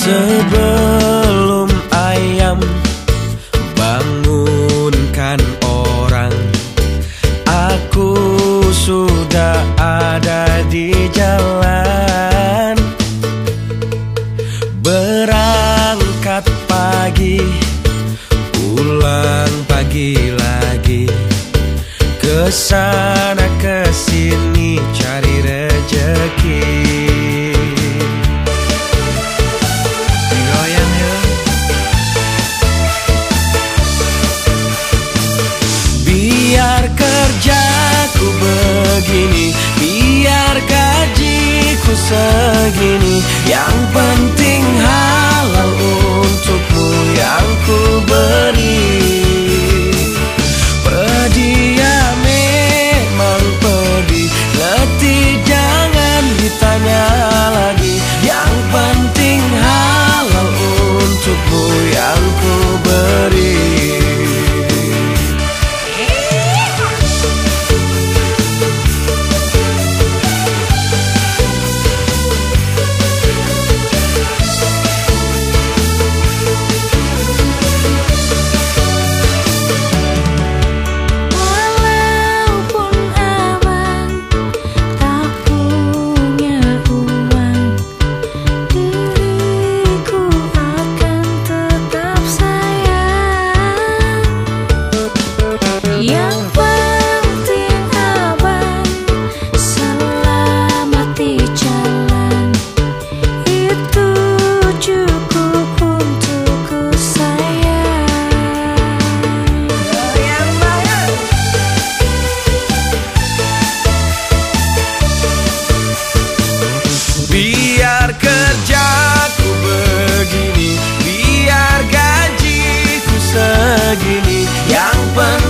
suburb Ke sana ke sini cari rejeki. Begini Biar gajiku segini. Yang penting halal segini yang penting